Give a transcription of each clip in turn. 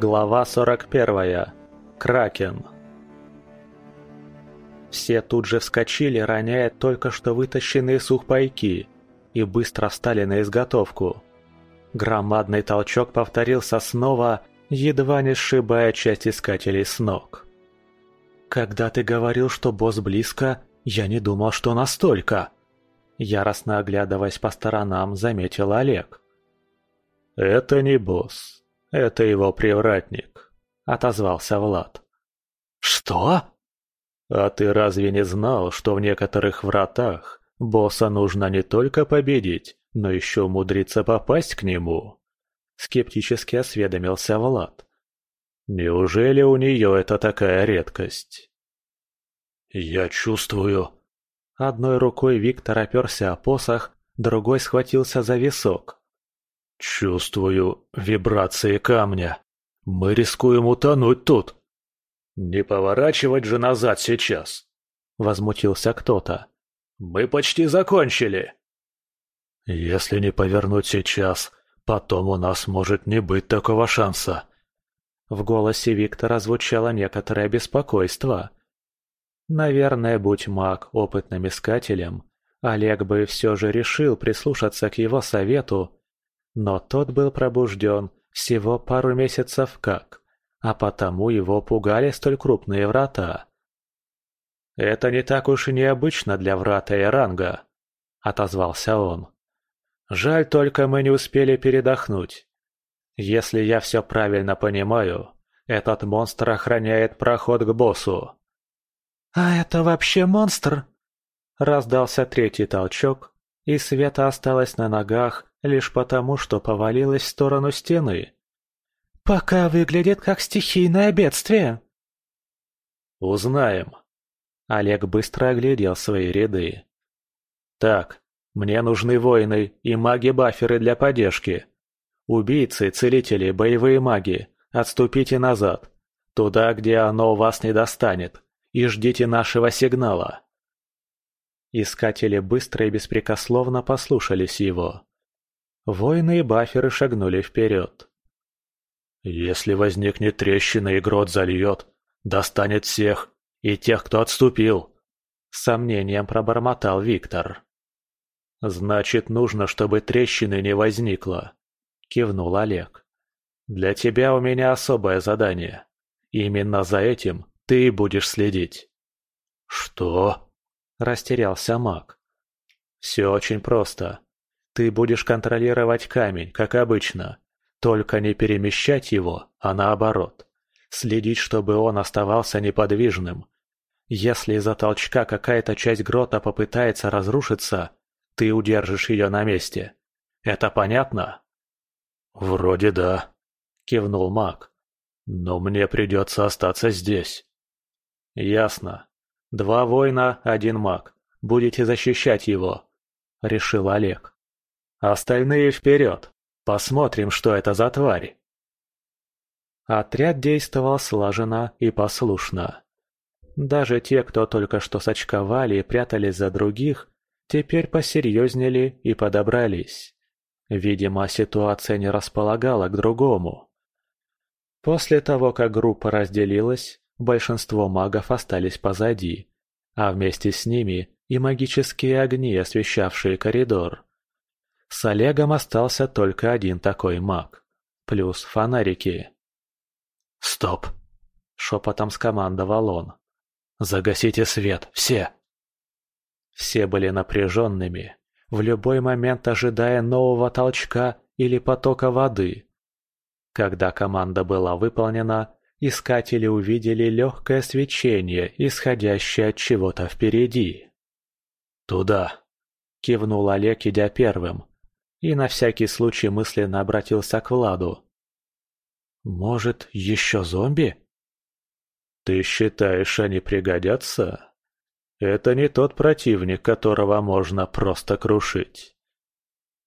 Глава 41. Кракен. Все тут же вскочили, роняя только что вытащенные сухпайки, и быстро встали на изготовку. Громадный толчок повторился снова, едва не сшибая часть искателей с ног. «Когда ты говорил, что босс близко, я не думал, что настолько!» Яростно оглядываясь по сторонам, заметил Олег. «Это не босс, это его привратник», — отозвался Влад. «Что?» «А ты разве не знал, что в некоторых вратах босса нужно не только победить, но еще умудриться попасть к нему?» Скептически осведомился Влад. «Неужели у нее это такая редкость?» «Я чувствую...» Одной рукой Виктор оперся о посох, другой схватился за висок. «Чувствую вибрации камня. Мы рискуем утонуть тут». «Не поворачивать же назад сейчас!» — возмутился кто-то. «Мы почти закончили!» «Если не повернуть сейчас, потом у нас может не быть такого шанса». В голосе Виктора звучало некоторое беспокойство. Наверное, будь маг опытным искателем, Олег бы все же решил прислушаться к его совету, но тот был пробужден всего пару месяцев как а потому его пугали столь крупные врата. «Это не так уж и необычно для врата и ранга», — отозвался он. «Жаль только мы не успели передохнуть. Если я все правильно понимаю, этот монстр охраняет проход к боссу». «А это вообще монстр?» Раздался третий толчок, и Света осталась на ногах лишь потому, что повалилась в сторону стены. «Пока выглядит как стихийное бедствие». «Узнаем». Олег быстро оглядел свои ряды. «Так, мне нужны воины и маги-баферы для поддержки. Убийцы, целители, боевые маги, отступите назад, туда, где оно вас не достанет, и ждите нашего сигнала». Искатели быстро и беспрекословно послушались его. Воины и баферы шагнули вперед. Если возникнет трещина и грот зальет, достанет всех, и тех, кто отступил. С сомнением пробормотал Виктор. «Значит, нужно, чтобы трещины не возникло», — кивнул Олег. «Для тебя у меня особое задание. Именно за этим ты будешь следить». «Что?» — растерялся маг. «Все очень просто. Ты будешь контролировать камень, как обычно, только не перемещать его, а наоборот. Следить, чтобы он оставался неподвижным. Если из-за толчка какая-то часть грота попытается разрушиться, ты удержишь ее на месте. Это понятно? «Вроде да», — кивнул маг. «Но мне придется остаться здесь». «Ясно. Два воина, один маг. Будете защищать его», — решил Олег. «Остальные вперед!» Посмотрим, что это за тварь. Отряд действовал слаженно и послушно. Даже те, кто только что сочковали и прятались за других, теперь посерьезнели и подобрались. Видимо, ситуация не располагала к другому. После того, как группа разделилась, большинство магов остались позади, а вместе с ними и магические огни, освещавшие коридор. С Олегом остался только один такой маг. Плюс фонарики. «Стоп!» — шепотом скомандовал он. «Загасите свет, все!» Все были напряженными, в любой момент ожидая нового толчка или потока воды. Когда команда была выполнена, искатели увидели легкое свечение, исходящее от чего-то впереди. «Туда!» — кивнул Олег, идя первым, и на всякий случай мысленно обратился к Владу. «Может, еще зомби?» «Ты считаешь, они пригодятся? Это не тот противник, которого можно просто крушить».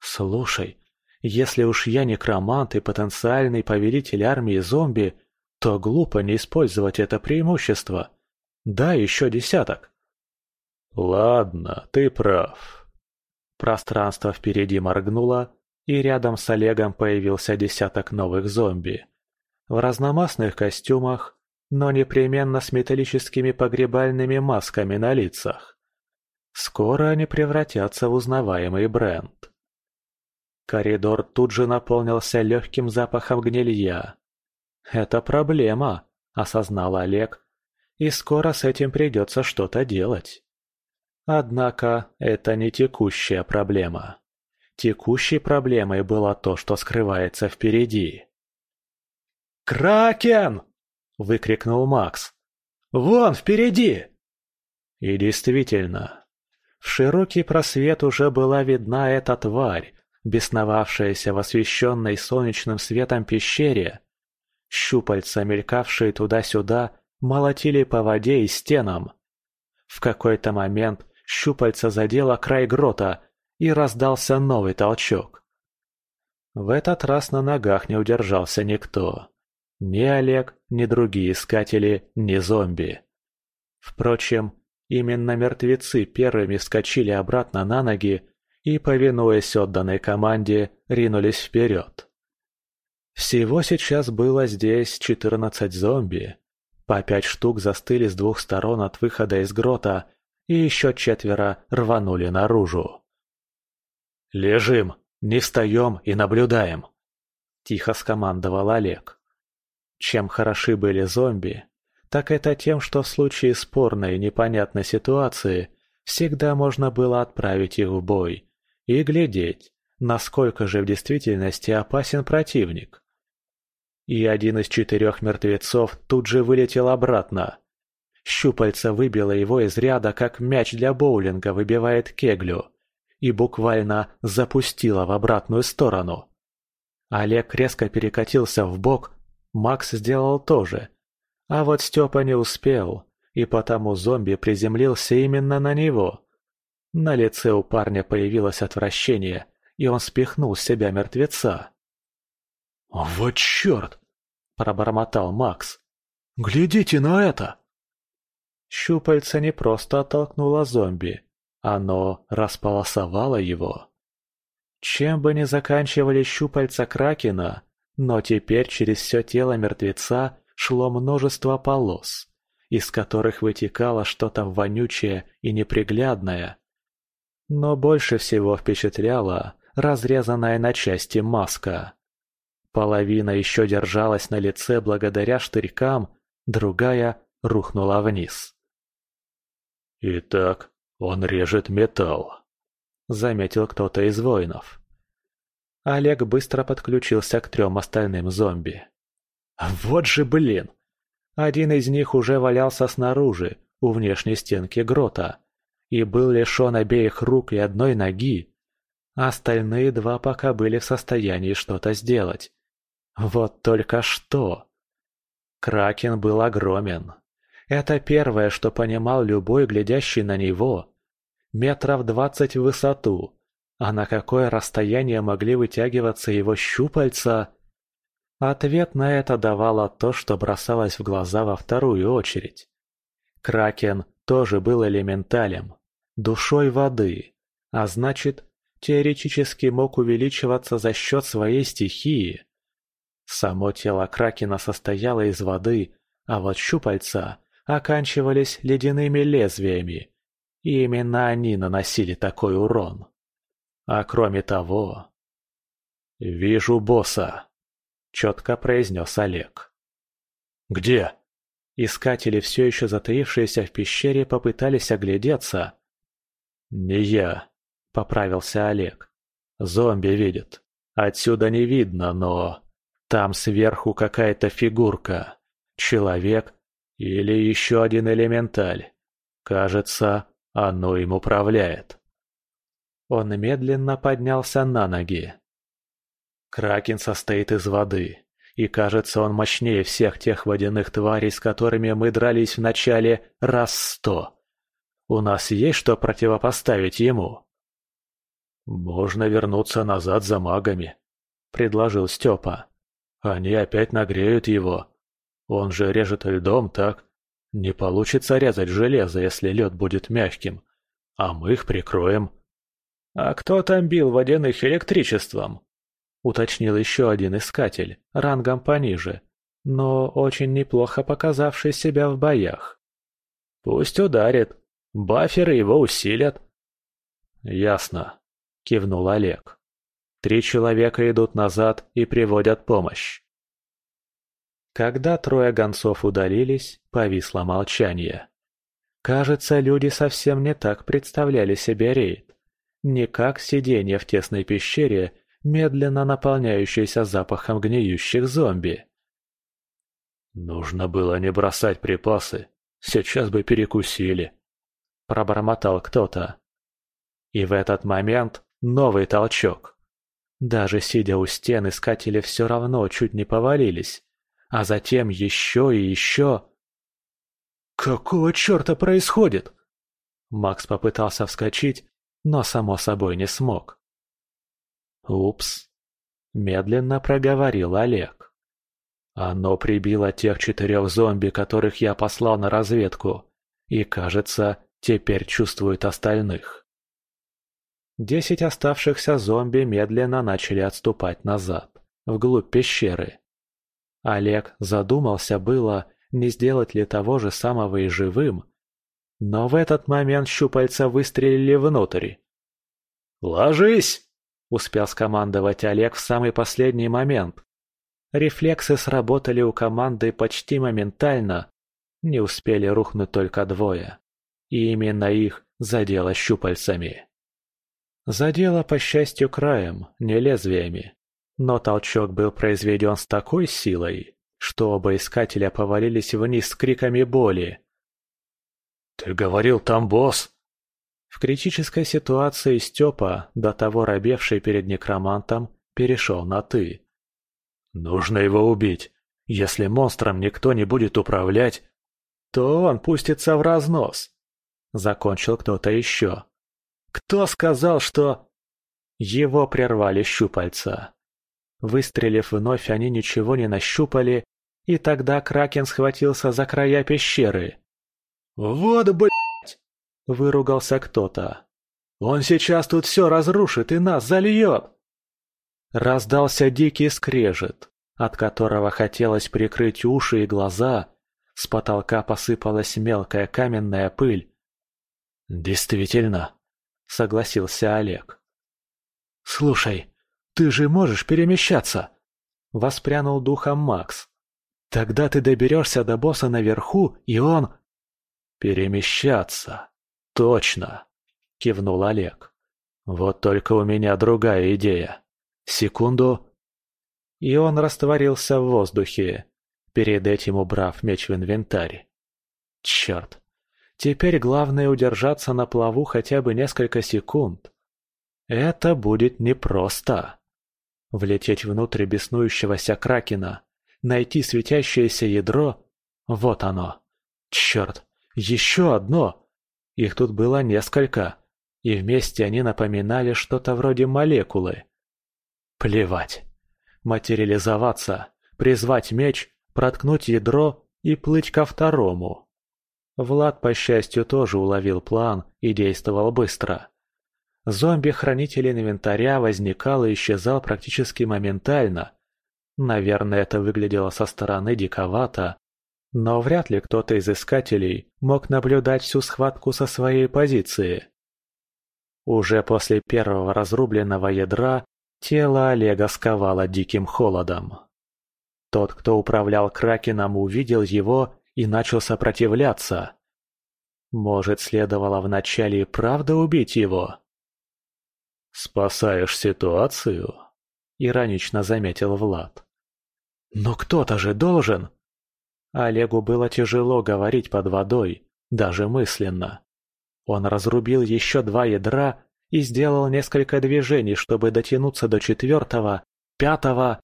«Слушай, если уж я некромант и потенциальный повелитель армии зомби, то глупо не использовать это преимущество. Да, еще десяток». «Ладно, ты прав», Пространство впереди моргнуло, и рядом с Олегом появился десяток новых зомби. в разномастных костюмах, но непременно с металлическими погребальными масками на лицах. Скоро они превратятся в узнаваемый бренд. Коридор тут же наполнился легким запахом гнилья. «Это проблема», — осознал Олег, и скоро с этим придется что-то делать. Однако это не текущая проблема. Текущей проблемой было то, что скрывается впереди. «Кракен!» – выкрикнул Макс. «Вон, впереди!» И действительно, в широкий просвет уже была видна эта тварь, бесновавшаяся в освещенной солнечным светом пещере. Щупальца, мелькавшие туда-сюда, молотили по воде и стенам. В какой-то момент щупальца задело край грота, и раздался новый толчок. В этот раз на ногах не удержался никто. Ни Олег, ни другие искатели, ни зомби. Впрочем, именно мертвецы первыми вскочили обратно на ноги и, повинуясь отданной команде, ринулись вперед. Всего сейчас было здесь 14 зомби. По пять штук застыли с двух сторон от выхода из грота, и еще четверо рванули наружу. «Лежим, не встаем и наблюдаем», – тихо скомандовал Олег. Чем хороши были зомби, так это тем, что в случае спорной и непонятной ситуации всегда можно было отправить их в бой и глядеть, насколько же в действительности опасен противник. И один из четырех мертвецов тут же вылетел обратно. Щупальца выбило его из ряда, как мяч для боулинга выбивает кеглю, и буквально запустило в обратную сторону. Олег резко перекатился в бок, Макс сделал то же. А вот Степа не успел, и потому зомби приземлился именно на него. На лице у парня появилось отвращение, и он спихнул с себя мертвеца. «Вот черт!» – пробормотал Макс. «Глядите на это!» Щупальце не просто оттолкнуло зомби, оно располосовало его. Чем бы ни заканчивали щупальца Кракена, но теперь через все тело мертвеца шло множество полос, из которых вытекало что-то вонючее и неприглядное. Но больше всего впечатляла разрезанная на части маска. Половина еще держалась на лице благодаря штырькам, другая рухнула вниз. «Итак, он режет металл», — заметил кто-то из воинов. Олег быстро подключился к трем остальным зомби. Вот же блин! Один из них уже валялся снаружи, у внешней стенки грота, и был лишен обеих рук и одной ноги. Остальные два пока были в состоянии что-то сделать. Вот только что! Кракен был огромен. Это первое, что понимал любой, глядящий на него. Метров двадцать в высоту, а на какое расстояние могли вытягиваться его щупальца? Ответ на это давало то, что бросалось в глаза во вторую очередь. Кракен тоже был элементалем, душой воды, а значит, теоретически мог увеличиваться за счет своей стихии. Само тело Кракена состояло из воды, а вот щупальца оканчивались ледяными лезвиями, и именно они наносили такой урон. А кроме того... «Вижу босса», — четко произнес Олег. «Где?» Искатели, все еще затаившиеся в пещере, попытались оглядеться. «Не я», — поправился Олег. «Зомби видит. Отсюда не видно, но... Там сверху какая-то фигурка. Человек или еще один элементаль. Кажется, оно им управляет». Он медленно поднялся на ноги. Кракен состоит из воды, и кажется, он мощнее всех тех водяных тварей, с которыми мы дрались в начале раз сто. У нас есть что противопоставить ему? «Можно вернуться назад за магами», — предложил Степа. «Они опять нагреют его. Он же режет льдом, так? Не получится резать железо, если лед будет мягким. А мы их прикроем». «А кто там бил водяных электричеством?» — уточнил еще один искатель, рангом пониже. но очень неплохо показавший себя в боях. Пусть ударит. Баферы его усилят. Ясно, кивнул Олег. Три человека идут назад и приводят помощь. Когда трое гонцов удалились, повисло молчание. Кажется, люди совсем не так представляли себе рейд. Не как сидение в тесной пещере, медленно наполняющейся запахом гниющих зомби. «Нужно было не бросать припасы, сейчас бы перекусили», — пробормотал кто-то. И в этот момент новый толчок. Даже сидя у стен, искатели все равно чуть не повалились, а затем еще и еще. «Какого черта происходит?» Макс попытался вскочить, но само собой не смог. «Упс», — медленно проговорил Олег. «Оно прибило тех четырех зомби, которых я послал на разведку, и, кажется, теперь чувствует остальных». Десять оставшихся зомби медленно начали отступать назад, вглубь пещеры. Олег задумался было, не сделать ли того же самого и живым, но в этот момент щупальца выстрелили внутрь. «Ложись!» – успел скомандовать Олег в самый последний момент. Рефлексы сработали у команды почти моментально, не успели рухнуть только двое. И именно их задело щупальцами. Задело, по счастью, краем, не лезвиями. Но толчок был произведен с такой силой, что оба искателя повалились вниз с криками боли. «Ты говорил, там босс?» В критической ситуации Степа, до того робевший перед некромантом, перешел на «ты». «Нужно его убить. Если монстром никто не будет управлять, то он пустится в разнос», — закончил кто-то еще. «Кто сказал, что...» Его прервали щупальца. Выстрелив вновь, они ничего не нащупали, и тогда Кракен схватился за края пещеры. «Вот, блядь!» – выругался кто-то. «Он сейчас тут все разрушит и нас зальет!» Раздался дикий скрежет, от которого хотелось прикрыть уши и глаза. С потолка посыпалась мелкая каменная пыль. «Действительно», — согласился Олег. «Слушай, ты же можешь перемещаться!» — воспрянул духом Макс. Тогда ты доберешься до босса наверху, и он...» «Перемещаться. Точно!» — кивнул Олег. «Вот только у меня другая идея. Секунду...» И он растворился в воздухе, перед этим убрав меч в инвентарь. Черт. Теперь главное удержаться на плаву хотя бы несколько секунд. Это будет непросто. Влететь внутрь беснующегося кракена, найти светящееся ядро. Вот оно. Черт, еще одно. Их тут было несколько, и вместе они напоминали что-то вроде молекулы. Плевать. Материализоваться, призвать меч, проткнуть ядро и плыть ко второму. Влад, по счастью, тоже уловил план и действовал быстро. Зомби-хранитель инвентаря возникал и исчезал практически моментально, Наверное, это выглядело со стороны диковато, но вряд ли кто-то из искателей мог наблюдать всю схватку со своей позиции. Уже после первого разрубленного ядра тело Олега сковало диким холодом. Тот, кто управлял Кракеном, увидел его и начал сопротивляться. Может, следовало вначале и правда убить его? «Спасаешь ситуацию?» — иронично заметил Влад. «Но кто-то же должен!» Олегу было тяжело говорить под водой, даже мысленно. Он разрубил еще два ядра и сделал несколько движений, чтобы дотянуться до четвертого, пятого,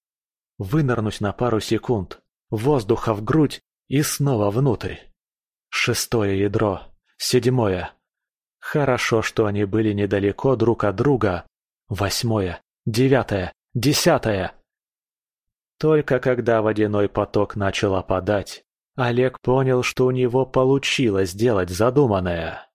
вынырнуть на пару секунд, воздуха в грудь и снова внутрь. Шестое ядро, седьмое. Хорошо, что они были недалеко друг от друга. Восьмое, девятое, десятое. Только когда водяной поток начал опадать, Олег понял, что у него получилось сделать задуманное.